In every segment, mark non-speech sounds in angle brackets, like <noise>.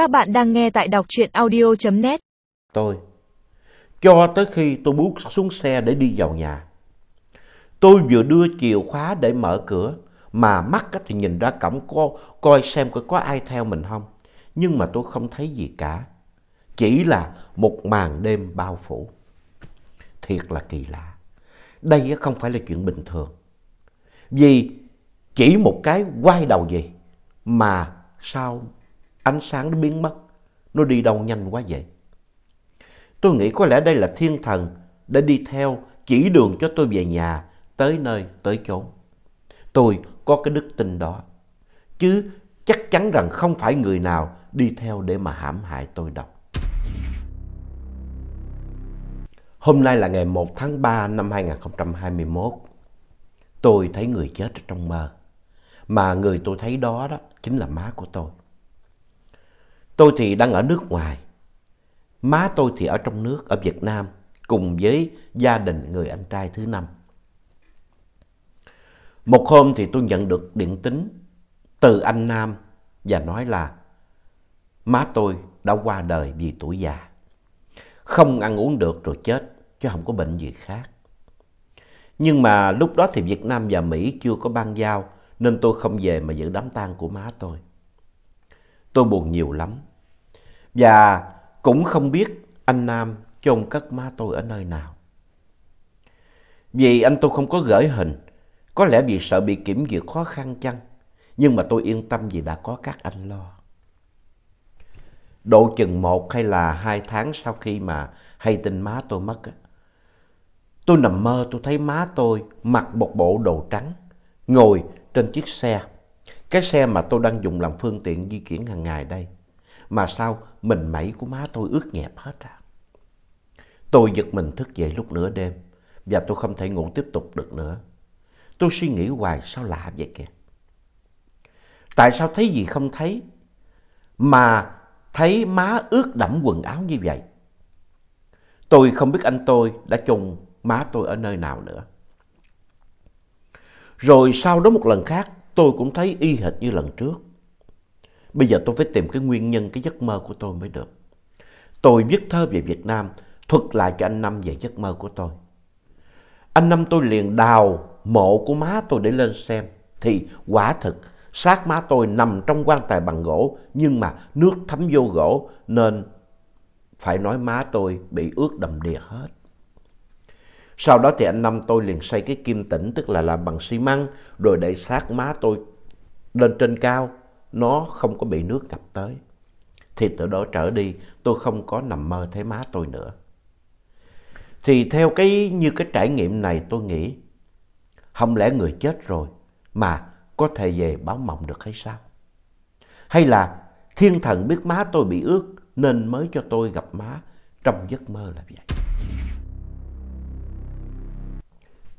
Các bạn đang nghe tại đọc truyện audio.net. Tôi, cho tới khi tôi bước xuống xe để đi vào nhà. Tôi vừa đưa chìa khóa để mở cửa, mà mắt thì nhìn ra cổng cô coi xem có, có ai theo mình không. Nhưng mà tôi không thấy gì cả. Chỉ là một màn đêm bao phủ. Thiệt là kỳ lạ. Đây không phải là chuyện bình thường. Vì chỉ một cái quay đầu gì mà sao ánh sáng nó biến mất, nó đi đâu nhanh quá vậy. Tôi nghĩ có lẽ đây là thiên thần đã đi theo chỉ đường cho tôi về nhà, tới nơi, tới chốn. Tôi có cái đức tin đó, chứ chắc chắn rằng không phải người nào đi theo để mà hãm hại tôi đâu. Hôm nay là ngày 1 tháng 3 năm 2021. Tôi thấy người chết trong mơ. Mà người tôi thấy đó đó chính là má của tôi. Tôi thì đang ở nước ngoài. Má tôi thì ở trong nước, ở Việt Nam, cùng với gia đình người anh trai thứ năm. Một hôm thì tôi nhận được điện tín từ anh Nam và nói là má tôi đã qua đời vì tuổi già. Không ăn uống được rồi chết, chứ không có bệnh gì khác. Nhưng mà lúc đó thì Việt Nam và Mỹ chưa có ban giao nên tôi không về mà giữ đám tang của má tôi. Tôi buồn nhiều lắm. Và cũng không biết anh Nam chôn cất má tôi ở nơi nào. Vì anh tôi không có gửi hình, có lẽ vì sợ bị kiểm duyệt khó khăn chăng. Nhưng mà tôi yên tâm vì đã có các anh lo. Độ chừng một hay là hai tháng sau khi mà hay tin má tôi mất, tôi nằm mơ tôi thấy má tôi mặc một bộ đồ trắng, ngồi trên chiếc xe. Cái xe mà tôi đang dùng làm phương tiện di chuyển hàng ngày đây. Mà sao mình mẩy của má tôi ướt nhẹp hết à? Tôi giật mình thức dậy lúc nửa đêm, và tôi không thể ngủ tiếp tục được nữa. Tôi suy nghĩ hoài, sao lạ vậy kìa. Tại sao thấy gì không thấy, mà thấy má ướt đẫm quần áo như vậy? Tôi không biết anh tôi đã chôn má tôi ở nơi nào nữa. Rồi sau đó một lần khác, tôi cũng thấy y hệt như lần trước. Bây giờ tôi phải tìm cái nguyên nhân cái giấc mơ của tôi mới được. Tôi viết thơ về Việt Nam, thuật lại cho anh Năm về giấc mơ của tôi. Anh Năm tôi liền đào mộ của má tôi để lên xem. Thì quả thực, xác má tôi nằm trong quan tài bằng gỗ, nhưng mà nước thấm vô gỗ nên phải nói má tôi bị ướt đầm đìa hết. Sau đó thì anh Năm tôi liền xây cái kim tĩnh, tức là làm bằng xi măng, rồi đẩy xác má tôi lên trên cao, nó không có bị nước ngập tới. Thì từ đó trở đi, tôi không có nằm mơ thấy má tôi nữa. Thì theo cái như cái trải nghiệm này tôi nghĩ, không lẽ người chết rồi mà có thể về báo mộng được hay sao? Hay là thiên thần biết má tôi bị ướt nên mới cho tôi gặp má trong giấc mơ là vậy?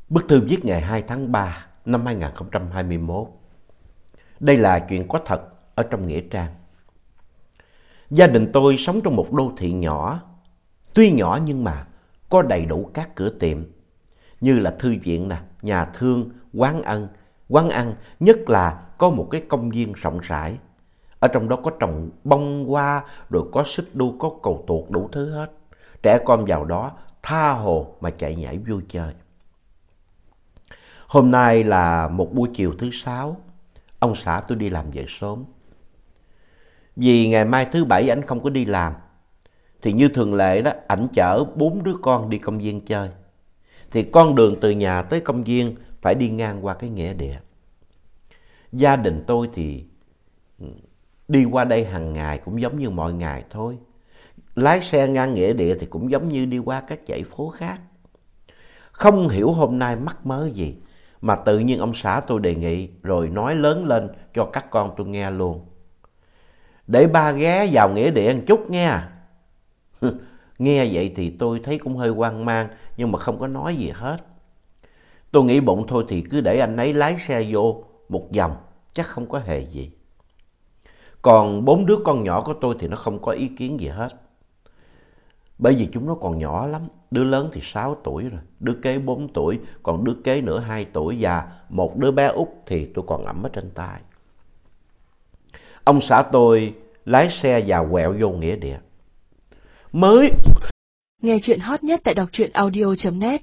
Bức thư viết ngày 2 tháng 3 năm 2021. Đây là chuyện có thật ở trong Nghĩa Trang. Gia đình tôi sống trong một đô thị nhỏ. Tuy nhỏ nhưng mà có đầy đủ các cửa tiệm. Như là thư viện, nè, nhà thương, quán ăn, quán ăn. Nhất là có một cái công viên rộng rãi. Ở trong đó có trồng bông hoa, rồi có xích đu, có cầu tuột đủ thứ hết. Trẻ con vào đó tha hồ mà chạy nhảy vui chơi. Hôm nay là một buổi chiều thứ sáu, ông xã tôi đi làm về sớm. Vì ngày mai thứ bảy anh không có đi làm, thì như thường lệ đó, ảnh chở bốn đứa con đi công viên chơi. Thì con đường từ nhà tới công viên phải đi ngang qua cái nghĩa địa. Gia đình tôi thì ừ, đi qua đây hàng ngày cũng giống như mọi ngày thôi. Lái xe ngang nghĩa địa thì cũng giống như đi qua các chạy phố khác. Không hiểu hôm nay mắc mớ gì mà tự nhiên ông xã tôi đề nghị, rồi nói lớn lên cho các con tôi nghe luôn. Để ba ghé vào nghĩa địa một chút nghe. <laughs> nghe vậy thì tôi thấy cũng hơi hoang mang, nhưng mà không có nói gì hết. Tôi nghĩ bụng thôi thì cứ để anh ấy lái xe vô một vòng, chắc không có hề gì. Còn bốn đứa con nhỏ của tôi thì nó không có ý kiến gì hết. Bởi vì chúng nó còn nhỏ lắm, đứa lớn thì 6 tuổi rồi, đứa kế 4 tuổi, còn đứa kế nữa 2 tuổi. Và một đứa bé út thì tôi còn ẩm ở trên tay. Ông xã tôi lái xe vào quẹo vô nghĩa địa. Mới Nghe chuyện hot nhất tại đọc truyện audio.net